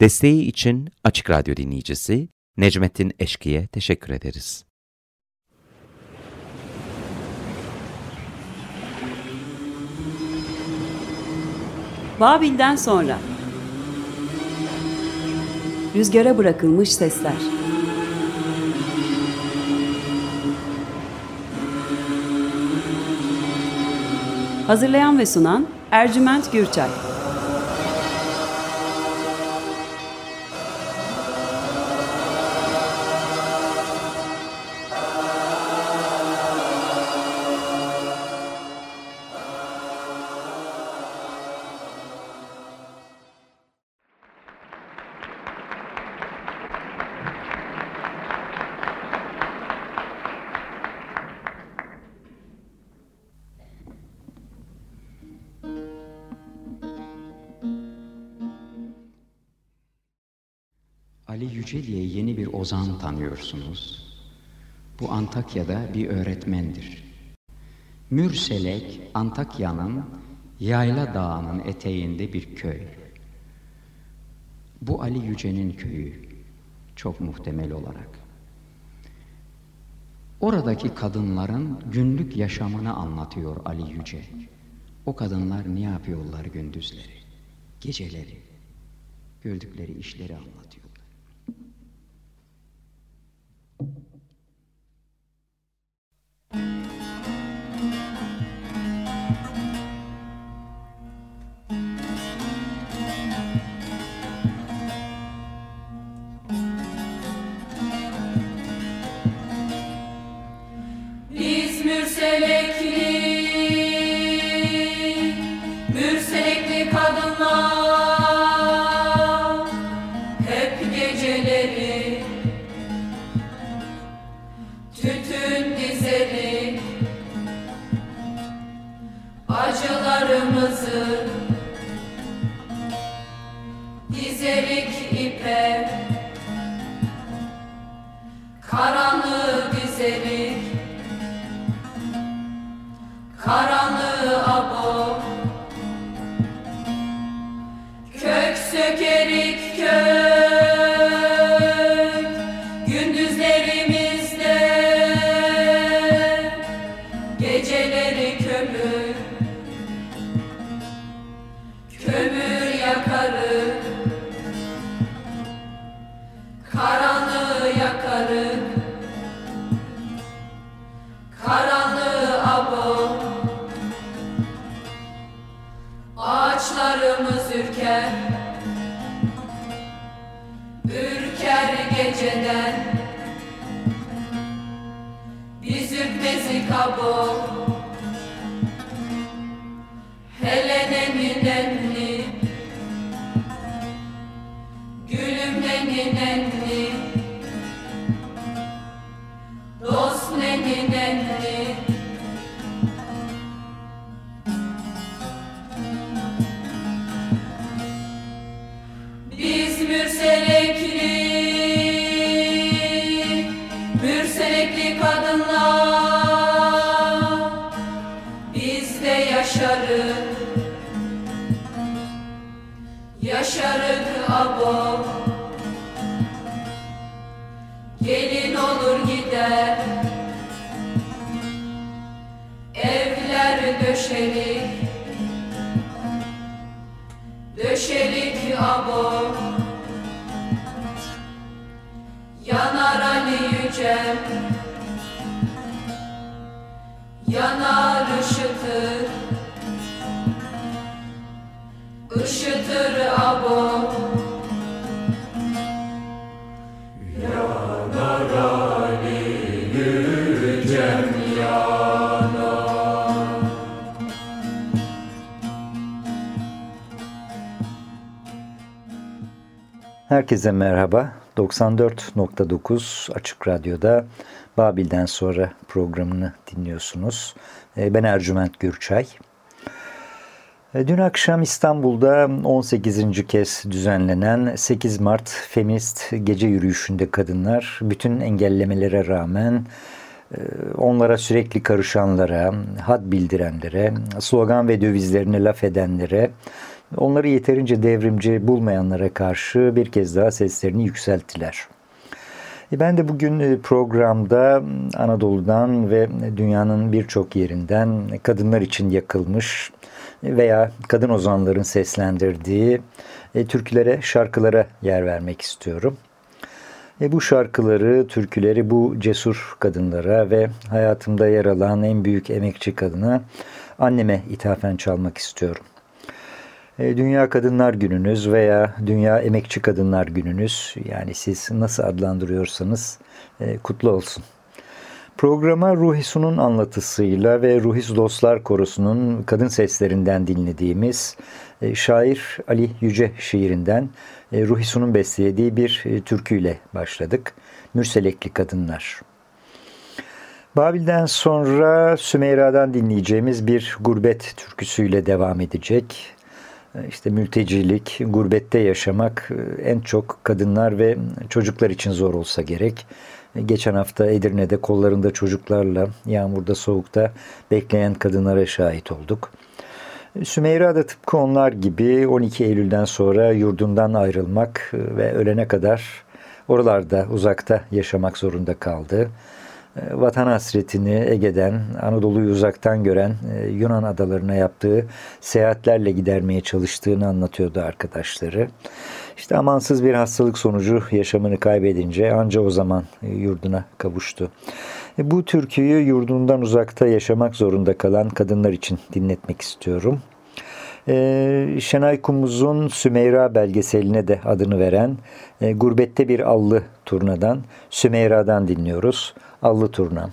Desteği için Açık Radyo dinleyicisi Necmettin Eşki'ye teşekkür ederiz. Babil'den sonra. Rüzgara bırakılmış sesler. Hazırlayan ve sunan Ercüment Gürçay Yüce diye yeni bir ozan tanıyorsunuz. Bu Antakya'da bir öğretmendir. Mürselek, Antakya'nın Yayla Dağı'nın eteğinde bir köy. Bu Ali Yüce'nin köyü, çok muhtemel olarak. Oradaki kadınların günlük yaşamını anlatıyor Ali Yüce. O kadınlar ne yapıyorlar gündüzleri, geceleri, gördükleri işleri anlatıyor. Gelin olur gider. Evler döşelik. Döşelik abo. Yanar Ali Yücel. Yanar ışıtır Işıtır abo. Herkese merhaba. 94.9 Açık Radyo'da Babil'den sonra programını dinliyorsunuz. Ee, ben Ercüment Gürçay. Ee, dün akşam İstanbul'da 18. kez düzenlenen 8 Mart Feminist Gece Yürüyüşü'nde kadınlar bütün engellemelere rağmen e, onlara sürekli karışanlara, had bildirenlere, slogan ve dövizlerine laf edenlere, onları yeterince devrimci bulmayanlara karşı bir kez daha seslerini yükselttiler. E, ben de bugün e, programda Anadolu'dan ve dünyanın birçok yerinden kadınlar için yakılmış veya kadın ozanların seslendirdiği e, türkülere, şarkılara yer vermek istiyorum. Bu şarkıları, türküleri bu cesur kadınlara ve hayatımda yer alan en büyük emekçi kadına anneme ithafen çalmak istiyorum. E, Dünya Kadınlar Gününüz veya Dünya Emekçi Kadınlar Gününüz yani siz nasıl adlandırıyorsanız e, kutlu olsun. Programa Ruhisu'nun anlatısıyla ve Ruhis Dostlar Korosu'nun kadın seslerinden dinlediğimiz e, şair Ali Yüce şiirinden Ruhisu'nun beslediği bir türküyle başladık. Mürselekli Kadınlar. Babil'den sonra Sümeyra'dan dinleyeceğimiz bir gurbet türküsüyle devam edecek. İşte mültecilik, gurbette yaşamak e, en çok kadınlar ve çocuklar için zor olsa gerek. E, geçen hafta Edirne'de kollarında çocuklarla yağmurda soğukta bekleyen kadınlara şahit olduk. E, Sümeyra da tıpkı onlar gibi 12 Eylül'den sonra yurdundan ayrılmak ve ölene kadar oralarda uzakta yaşamak zorunda kaldı. E, vatan hasretini Ege'den, Anadolu'yu uzaktan gören e, Yunan adalarına yaptığı seyahatlerle gidermeye çalıştığını anlatıyordu arkadaşları. İşte amansız bir hastalık sonucu yaşamını kaybedince anca o zaman e, yurduna kavuştu. Bu türküyü yurdundan uzakta yaşamak zorunda kalan kadınlar için dinletmek istiyorum. Şenay Kumuz'un Sümeyra belgeseline de adını veren Gurbette Bir Allı turnadan Sümeyra'dan dinliyoruz. Allı Turna.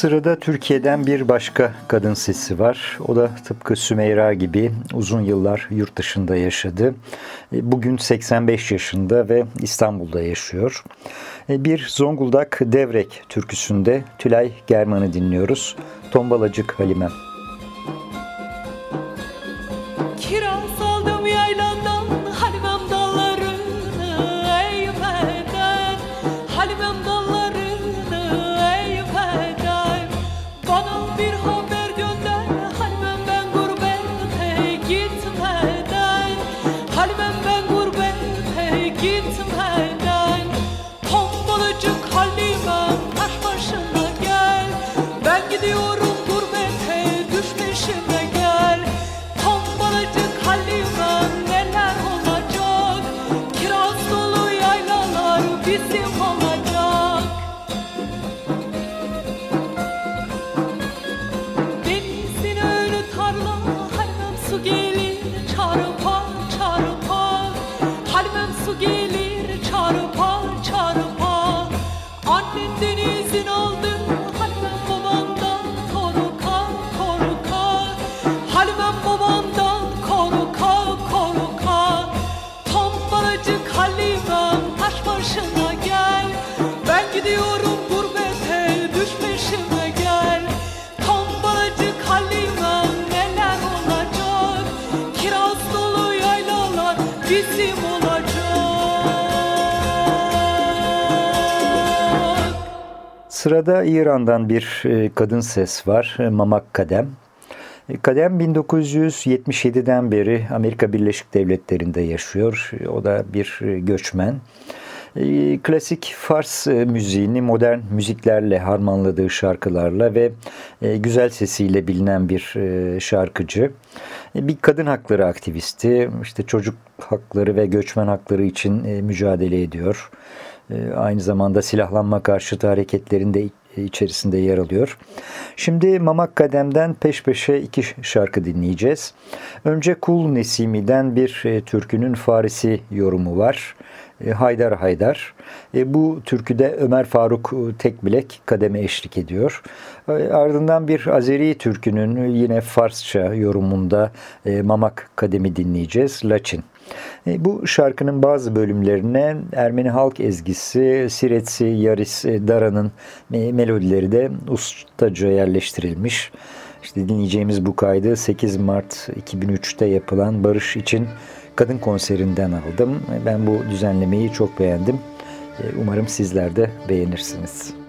Sırada Türkiye'den bir başka kadın sesi var. O da tıpkı Sümeyra gibi uzun yıllar yurt dışında yaşadı. E, bugün 85 yaşında ve İstanbul'da yaşıyor. E, bir Zonguldak Devrek türküsünde Tülay German'ı dinliyoruz. Tombalacık Halimem. Sırada İran'dan bir e, kadın ses var, e, Mamak Kadem. E, Kadem 1977'den beri Amerika Birleşik Devletleri'nde yaşıyor. O da bir göçmen. Klasik Fars müziğini modern müziklerle harmanladığı şarkılarla ve güzel sesiyle bilinen bir şarkıcı. Bir kadın hakları aktivisti, işte çocuk hakları ve göçmen hakları için mücadele ediyor. Ee, aynı zamanda silahlanma karşıtı hareketlerinde içerisinde yer alıyor. Şimdi Mamak Kadem'den peş peşe iki şarkı dinleyeceğiz. Önce Kul Nesimi'den bir e, türkünün Farisi yorumu var. E, Haydar Haydar. E, bu türküde Ömer Faruk Tekbilek kademe eşlik ediyor. Ardından bir Azeri türkünün yine Farsça yorumunda Mamak Kademi dinleyeceğiz. Laçin. E, bu şarkının bazı bölümlerine Ermeni halk ezgisi Siretsi Yaris e, Dara'nın melodileri de ustaca yerleştirilmiş. İşte dinleyeceğimiz bu kaydı 8 Mart 2003'te yapılan Barış için kadın konserinden aldım. Ben bu düzenlemeyi çok beğendim. Umarım sizler de beğenirsiniz.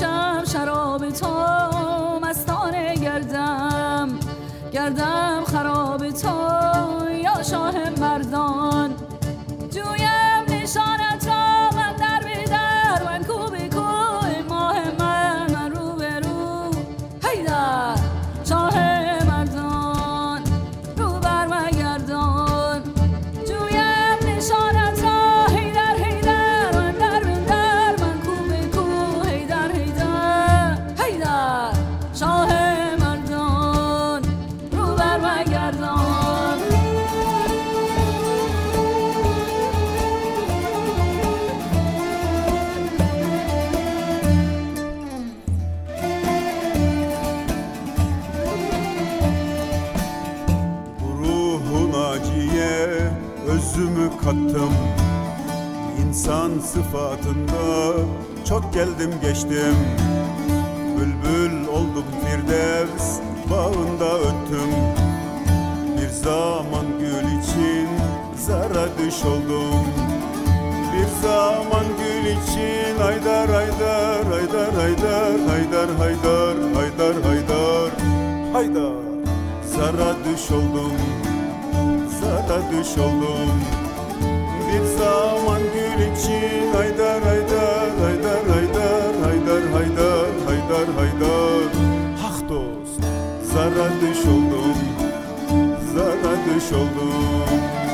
شب شراب تو مستانه گردم. گردم خراب تو sıfatında çok geldim geçtim. Bülbül oldum firdevs bağında öttüm. Bir zaman gül için zara düş oldum. Bir zaman gül için haydar haydar haydar haydar haydar haydar haydar haydar haydar. Zara düş oldum zara düş oldum Haydar haydar haydar haydar haydar haydar haydar haydar. Hak dost zara düş oldum zara düş oldum.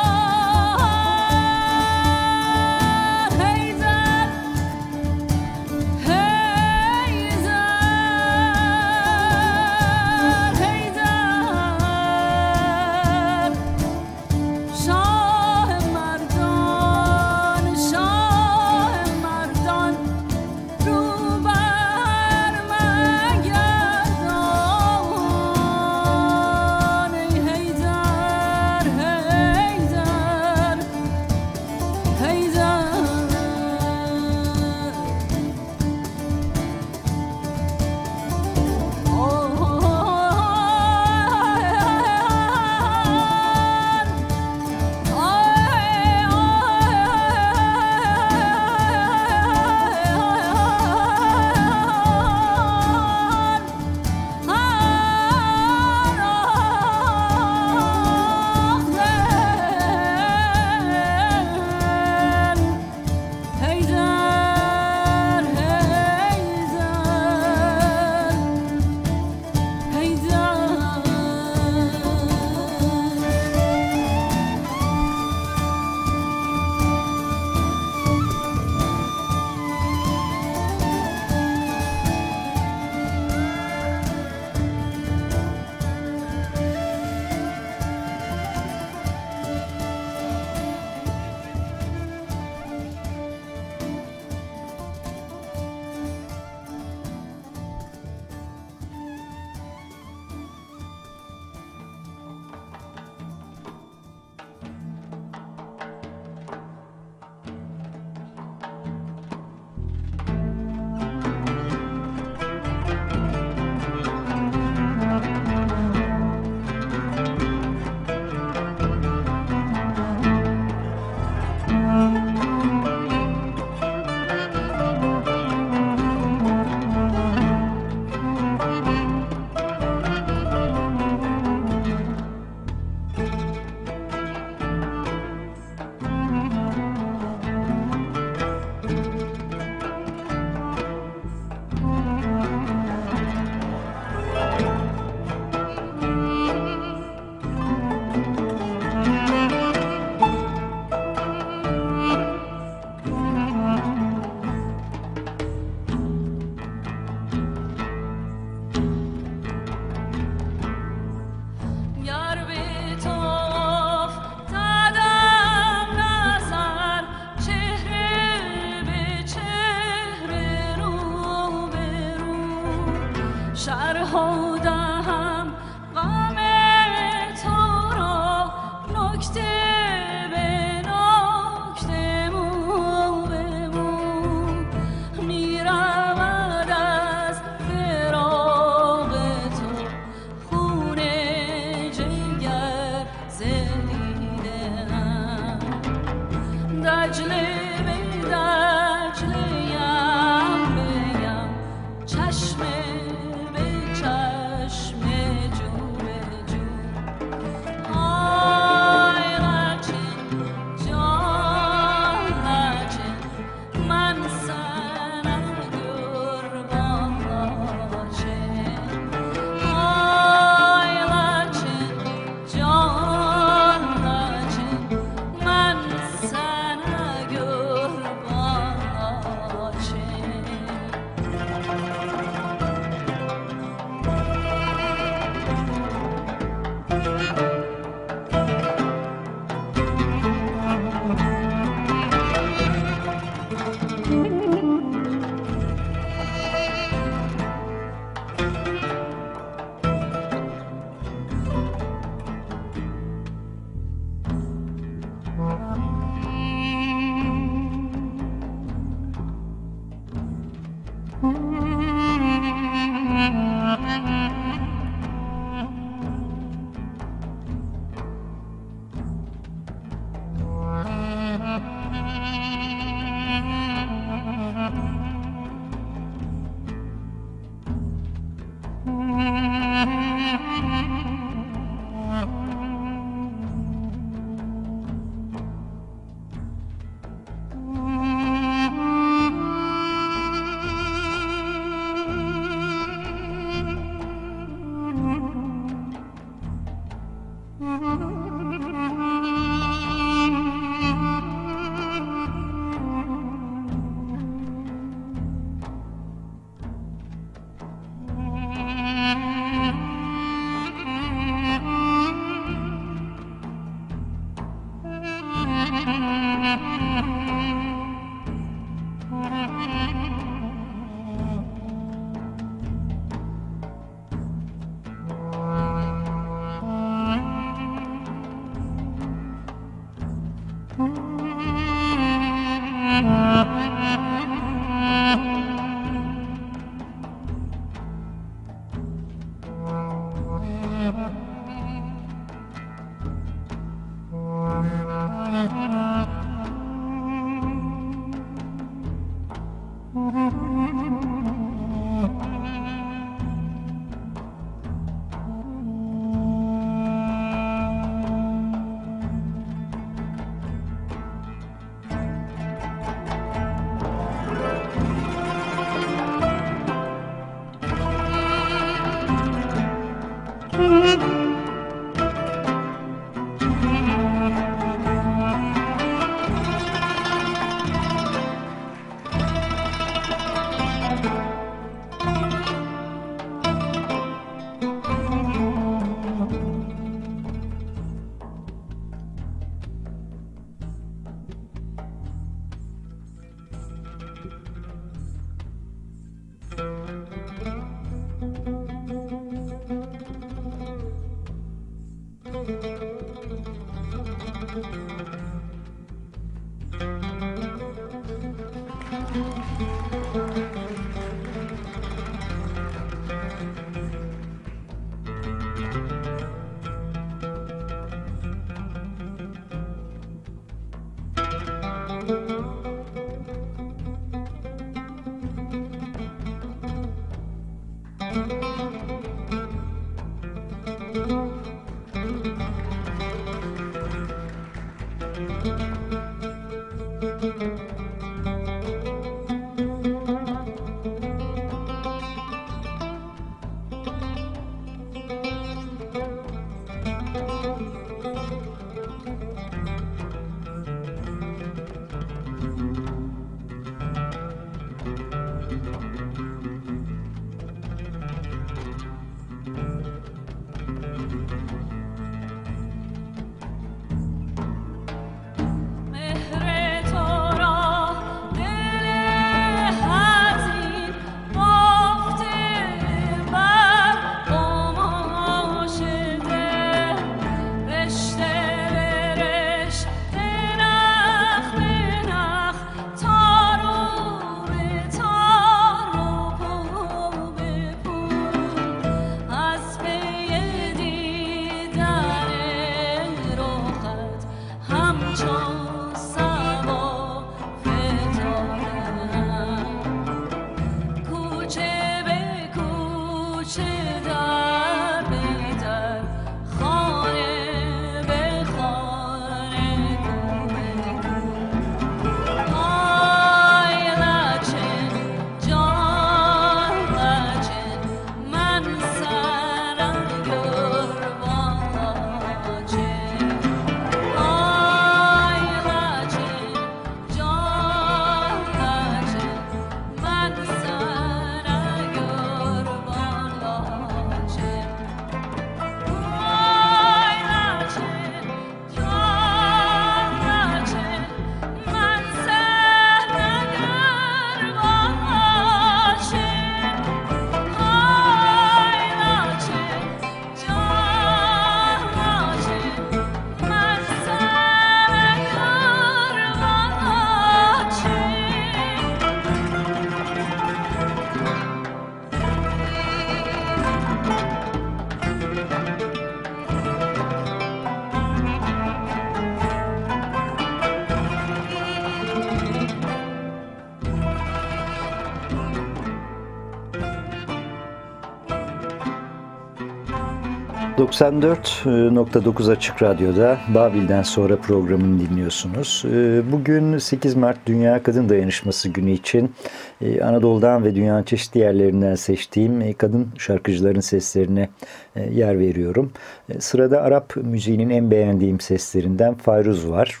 94.9 Açık Radyo'da Babil'den sonra programını dinliyorsunuz. Ee, bugün 8 Mart Dünya Kadın Dayanışması Günü için e, Anadolu'dan ve dünyanın çeşitli yerlerinden seçtiğim e, kadın şarkıcıların seslerine e, yer veriyorum. Sırada Arap müziğinin en beğendiğim seslerinden Fayruz var.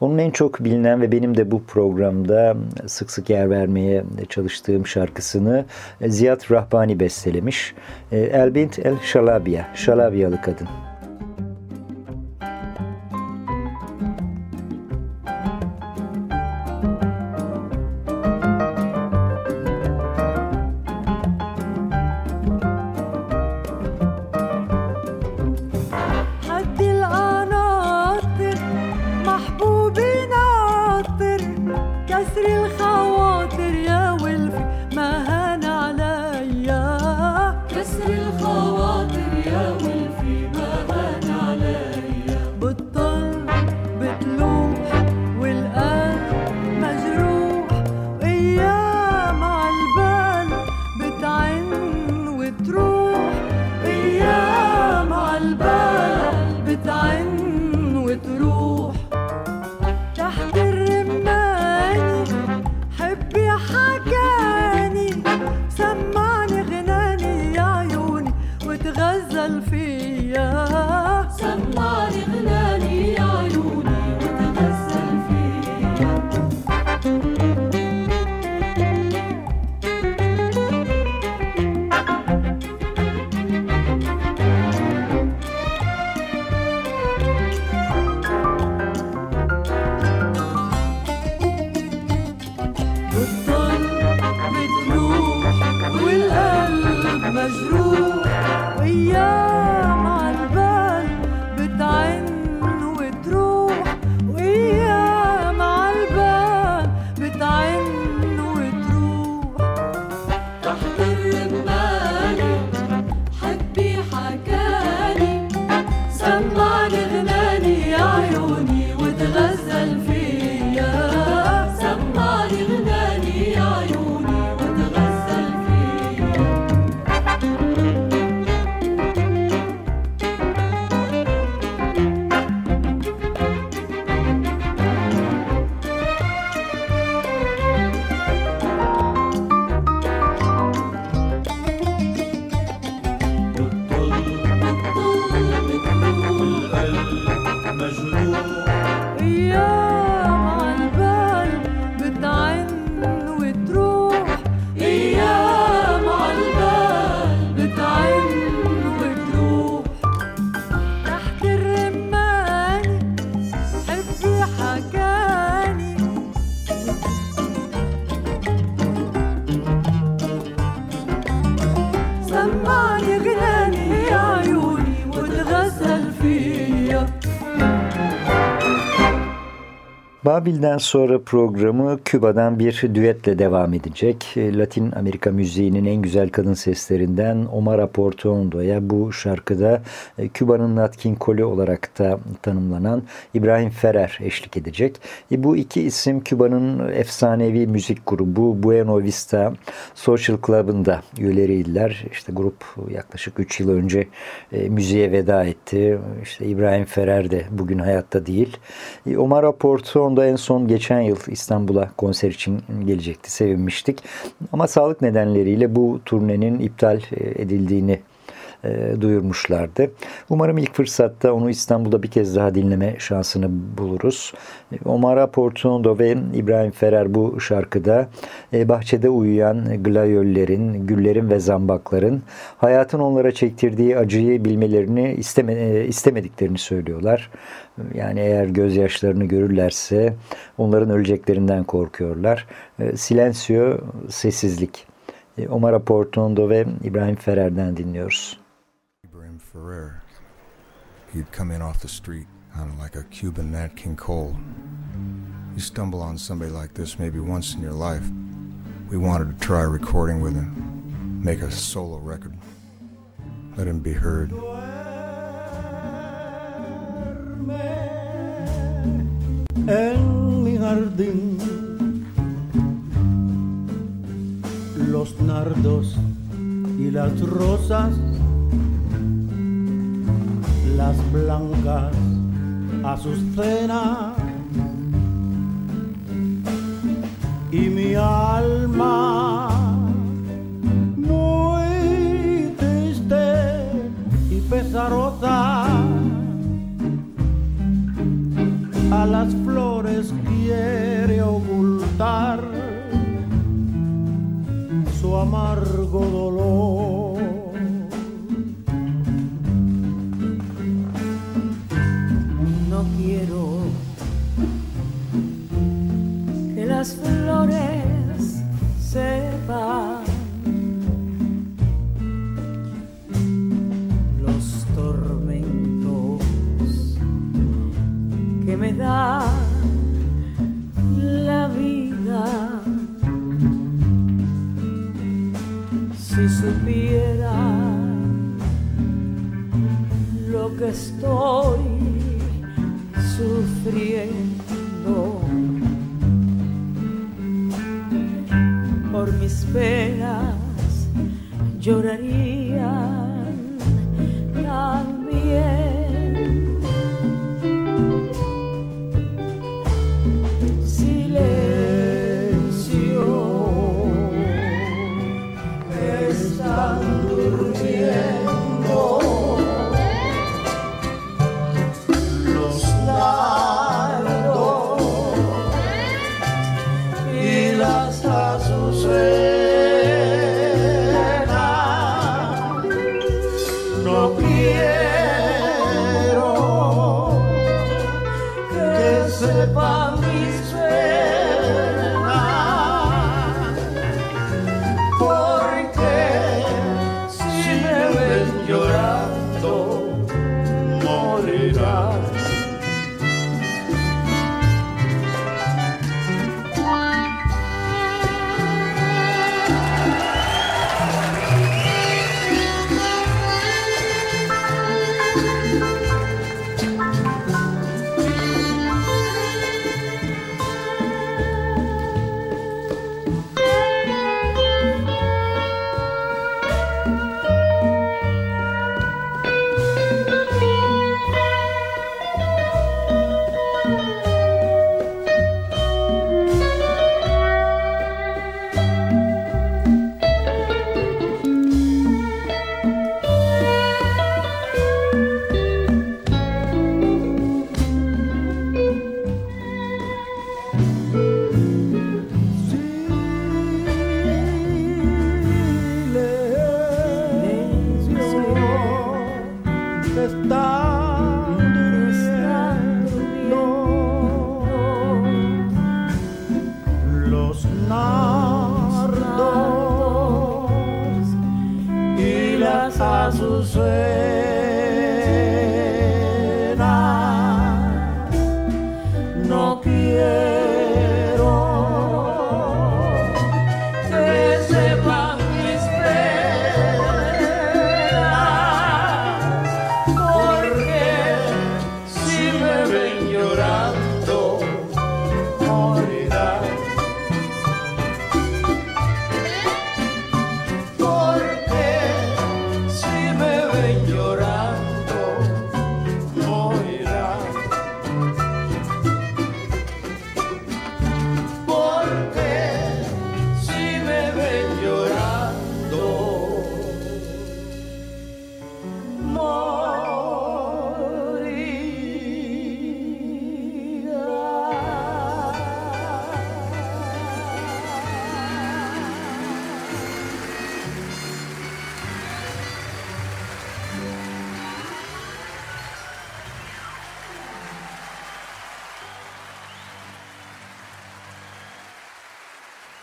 Onun en çok bilinen ve benim de bu programda sık sık yer vermeye çalıştığım şarkısını Ziyad Rahbani bestelemiş. Elbint El Şalabiya, Şalabiyalı kadın. Babil'den sonra programı Küba'dan bir düetle devam edecek. Latin Amerika müziğinin en güzel kadın seslerinden Omar Portondo'ya bu şarkıda e, Küba'nın Nat King Cole olarak da tanımlanan İbrahim Ferrer eşlik edecek. E, bu iki isim Küba'nın efsanevi müzik grubu Buena Vista Social Club'ın da üyeleriydiler. İşte grup yaklaşık 3 yıl önce e, müziğe veda etti. İşte İbrahim Ferrer de bugün hayatta değil. Omar Portondo en son geçen yıl İstanbul'a konser için gelecekti. Sevinmiştik. Ama sağlık nedenleriyle bu turnenin iptal e, edildiğini e, duyurmuşlardı. Umarım ilk fırsatta onu İstanbul'da bir kez daha dinleme şansını buluruz. Omar Portuondo ve İbrahim Ferrer bu şarkıda e, bahçede uyuyan glayöllerin, güllerin ve zambakların hayatın onlara çektirdiği acıyı bilmelerini isteme, e, istemediklerini söylüyorlar. Yani eğer gözyaşlarını görürlerse onların öleceklerinden korkuyorlar. E, silencio, sessizlik. E, Omar Portuondo ve İbrahim Ferrer'den dinliyoruz. Ferrer. He'd come in off the street, kind of like a Cuban Nat King Cole. You stumble on somebody like this maybe once in your life. We wanted to try recording with him, make a solo record, let him be heard. En mi jardín, los nardos y las rosas las blancas azucenas y mi alma muy triste y pesarosa a las flores quiere ocultar su amargo dolor. las flores se van.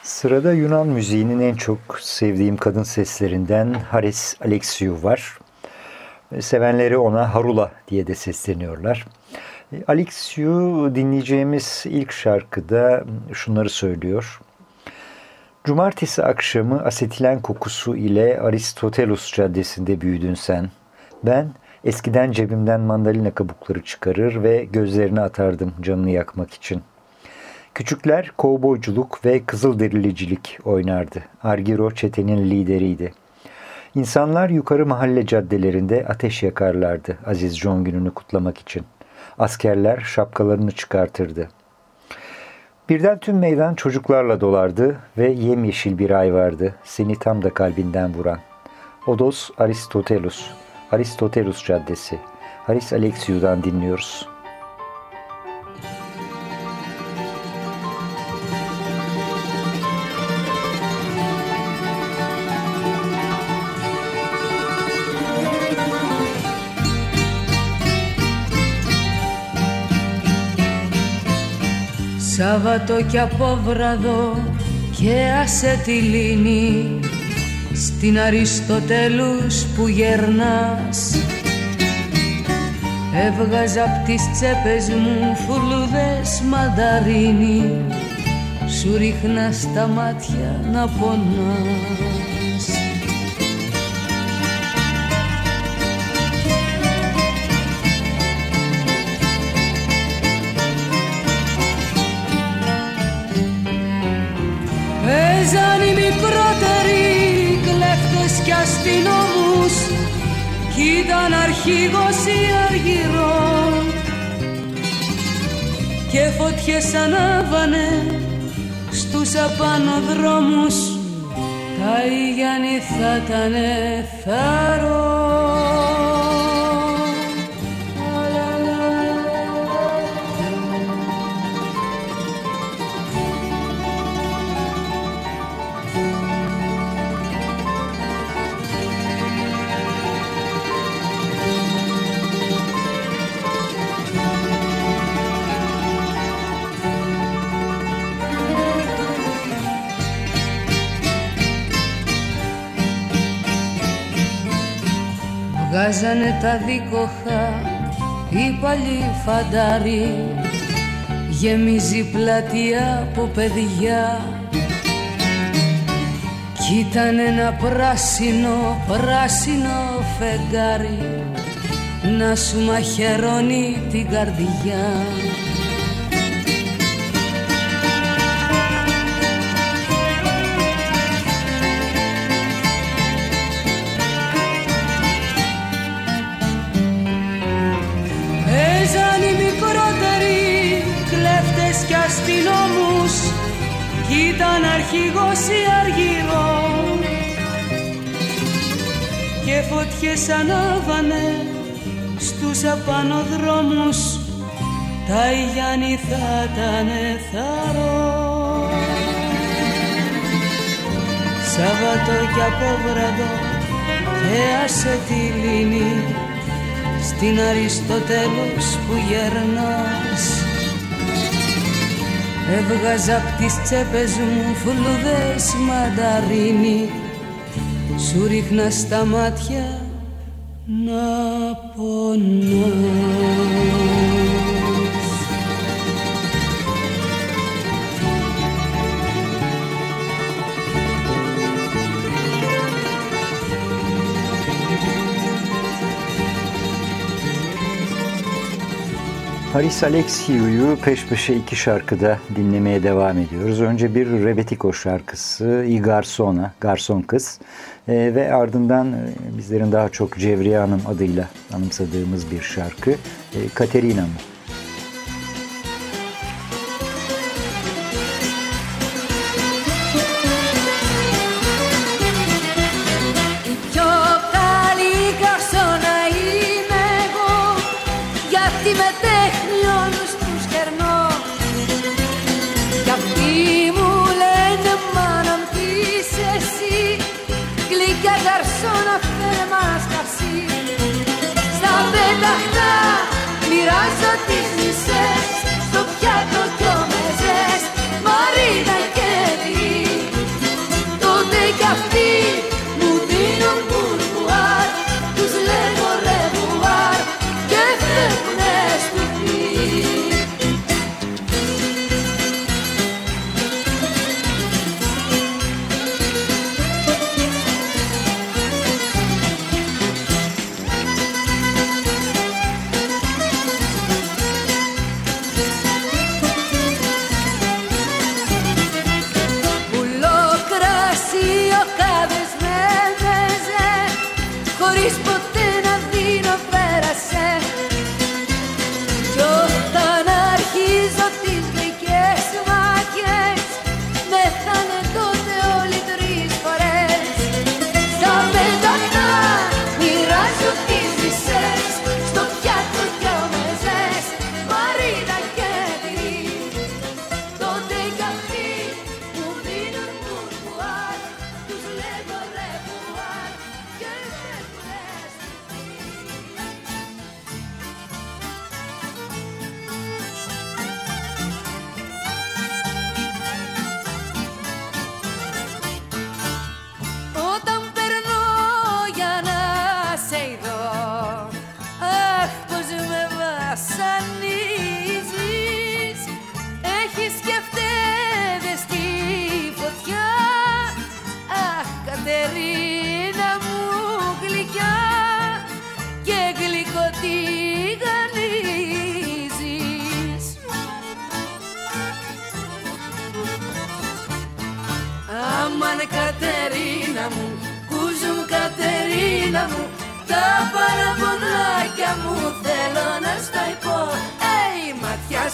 Sırada Yunan müziğinin en çok sevdiğim kadın seslerinden Haris Alexiou var. Sevenleri ona Harula diye de sesleniyorlar. Alexiou dinleyeceğimiz ilk şarkıda şunları söylüyor. Cumartesi akşamı asetilen kokusu ile Aristotelos Caddesi'nde büyüdün sen. Ben eskiden cebimden mandalina kabukları çıkarır ve gözlerine atardım canını yakmak için. Küçükler kovboyculuk ve kızılderilicilik oynardı. Argiro çetenin lideriydi. İnsanlar yukarı mahalle caddelerinde ateş yakarlardı Aziz John gününü kutlamak için. Askerler şapkalarını çıkartırdı. Birden tüm meydan çocuklarla dolardı ve yemyeşil bir ay vardı seni tam da kalbinden vuran. Odos Aristotelos, Aristotelos Caddesi, Haris Alexiou'dan dinliyoruz. Σάββατο κι απόβραδο και άσε τη λύνη. Στην Αριστοτέλους που γερνάς. Έβγαζα απ' τις τσέπες μου φουλούδες μανταρίνι. Σου ρίχνα στα μάτια να πονάς αστυνόμους κι ήταν αρχηγός ή αργυρό και φωτιές ανάβανε στους απάνω δρόμους τα Ιγιάννη θα ήταν θαρό Βγάζανε τα δίκοχα οι παλιοί φαντάροι Γεμίζει πλατεία από παιδιά. Κι ήταν ένα πράσινο, πράσινο φεγγάρι Να σου μαχαιρώνει την καρδιά ήταν αρχηγός ή αργυρός. Και φωτιές ανάβανε στους απάνω δρόμους τα Ιγιάννη θα ήταν θαρό Σάββατο κι απόβραδο και άσε τη λύνη στην Αριστοτέλους που γερνάς Έβγαζα απ' τις τσέπες μου φλουδές μανταρίνι. Σου ρίχνα στα μάτια να πονάς Haris Alexiou'yu peş peşe iki şarkıda dinlemeye devam ediyoruz. Önce bir Rebetiko şarkısı I Garsona, Garson Kız e, ve ardından e, bizlerin daha çok Cevriye Hanım adıyla anımsadığımız bir şarkı e, Katerina mı? exotismo.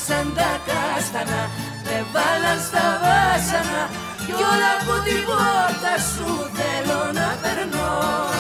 Σαν τα κάστανα, με βάλαν στα βάσανα Κι όλα από την πόρτα σου θέλω να περνώ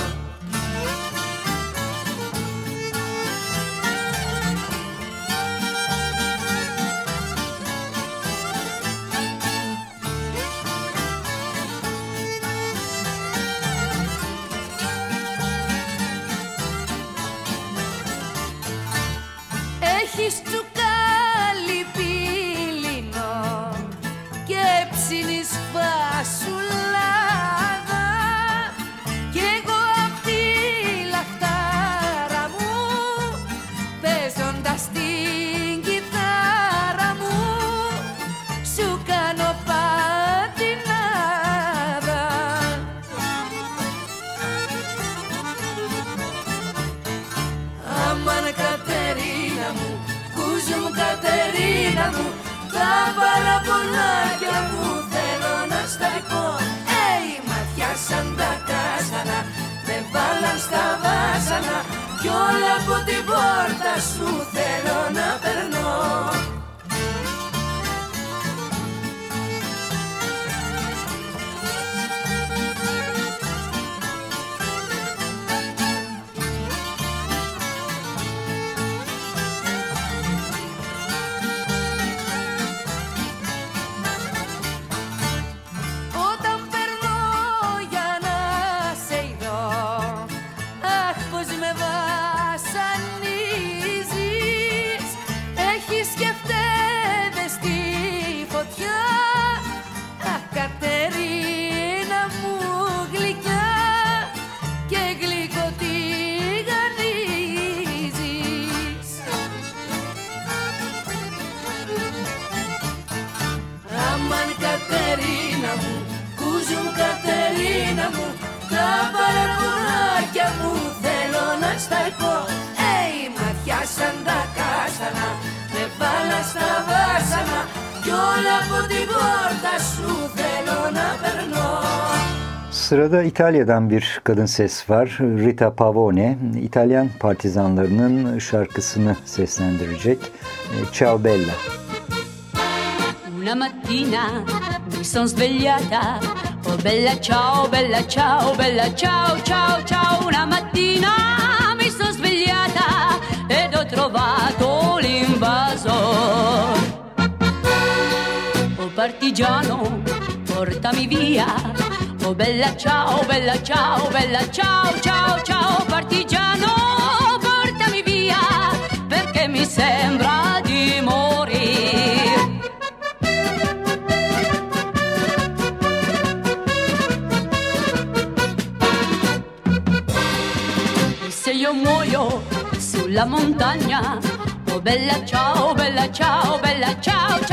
παραπονάκια μου θέλω να στα πω Ει, ματιά σαν τα κάστανα, με βάλαν στα βάσανα. Κι όλα από την πόρτα σου θέλω να περνώ Έχεις και φταίδες στη φωτιά Αχ Κατερίνα μου γλυκιά Και γλυκό τηγανίζεις. Αμάν Κατερίνα μου, κουζουμ Κατερίνα μου Τα παραπονάκια μου θέλω να στα στα βάσανα Κι όλα από την πόρτα σου θέλω να περνώ Sırada İtalya'dan bir kadın ses var. Rita Pavone, İtalyan partizanlarının şarkısını seslendirecek. E, Ciao Bella. Una mattina mi sono svegliata, oh bella ciao, bella ciao, bella ciao, ciao, ciao. Una mattina mi sono svegliata ed ho trovato l'invasor. partigiano, portami via. Oh bella ciao, bella ciao, bella ciao, ciao, ciao. Partigiano, portami via perché mi sembra di morire. Se io muoio sulla montagna, oh bella ciao, bella ciao, bella ciao, ciao,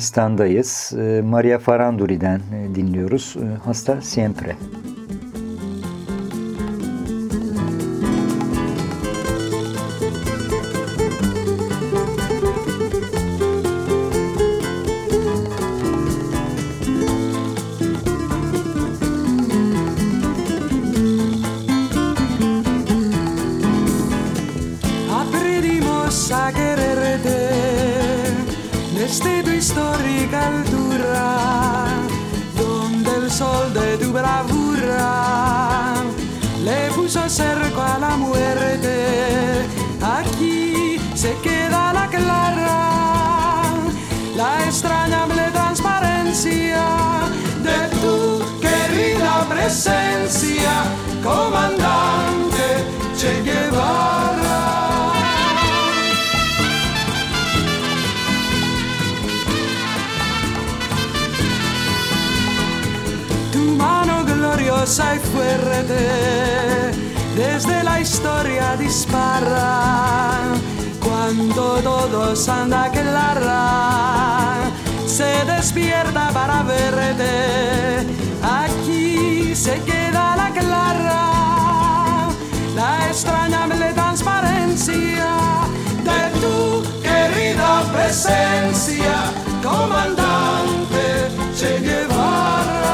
Yunanistan'dayız. Ee, Maria Faranduri'den e, dinliyoruz. Ee, Hasta Siempre. Aprendimos a quererte desde tu histórica altura, donde el sol de tu bravura le puso cerco a la muerte. Aquí se queda la clara, la extrañable transparencia de tu querida presencia, comandante Che Guevara. Y desde la historia dispara. Cuando todos anda clara, se despierta para verte. Aquí se queda la clara, la extrañable transparencia de tu querida presencia, comandante Che Guevara.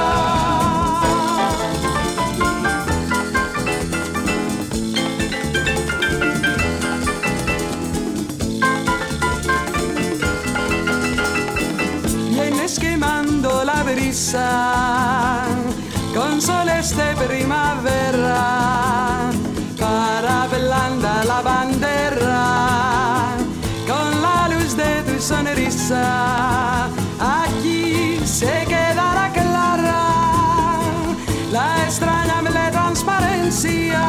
Con soles de primavera para blanda la bandera con la luz de tu sonrisa. Aquí se quedará clara la extrañable transparencia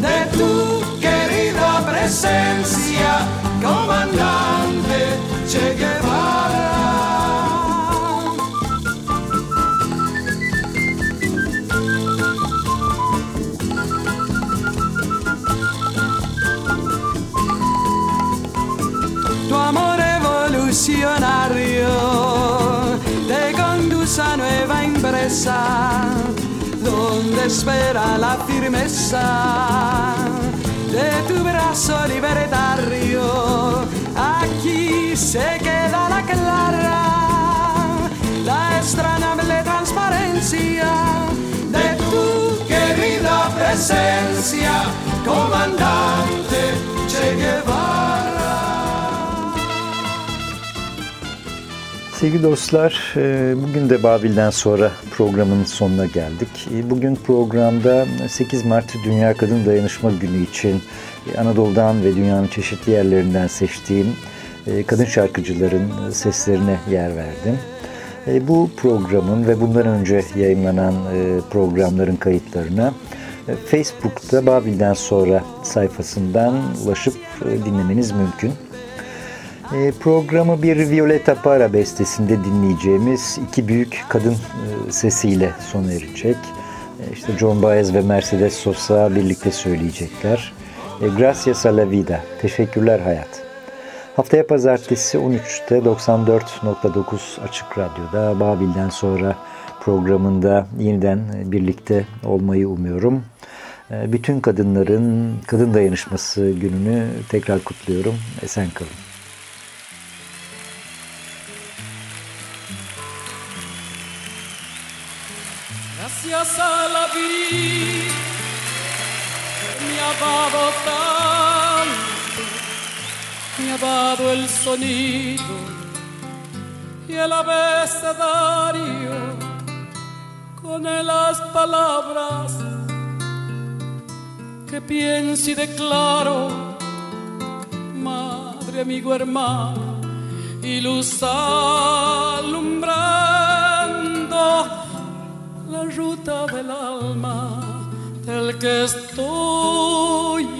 de tu querida presencia, comandante espera la firmeza de tu brazo libertario. Aquí se queda la clara, la extrañable transparencia de tu querida presencia, comandante Sevgili dostlar, e, bugün de Babil'den sonra programın sonuna geldik. E, Bugün programda 8 Mart Dünya Kadın Dayanışma Günü için Anadolu'dan ve dünyanın çeşitli yerlerinden seçtiğim e, kadın şarkıcıların seslerine yer verdim. Bu programın ve bundan önce yayınlanan programların kayıtlarına Facebook'ta Babil'den sonra sayfasından ulaşıp dinlemeniz mümkün. E, Programı bir Violeta Parra bestesinde dinleyeceğimiz iki büyük kadın e, sesiyle sona erecek. E, İşte John Baez ve Mercedes Sosa birlikte söyleyecekler. E, Gracias a la vida. Teşekkürler hayat. Haftaya pazartesi 13'te 94.9 Açık Radyo'da Babil'den sonra programında yeniden birlikte olmayı umuyorum. Bütün kadınların kadın dayanışması gününü tekrar kutluyorum. Esen kalın. Gracias a la vida que me ha dado tanto, me ha dado el sonido y el abecedario con las palabras que pienso y declaro, madre, amigo, hermano, y luz alumbrar fruta del alma del que estoy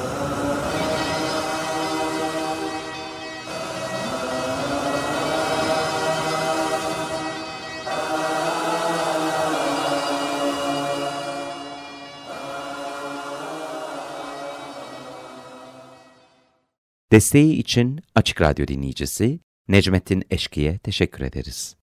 Desteği için Açık Radyo dinleyicisi Necmettin Eşki'ye teşekkür ederiz.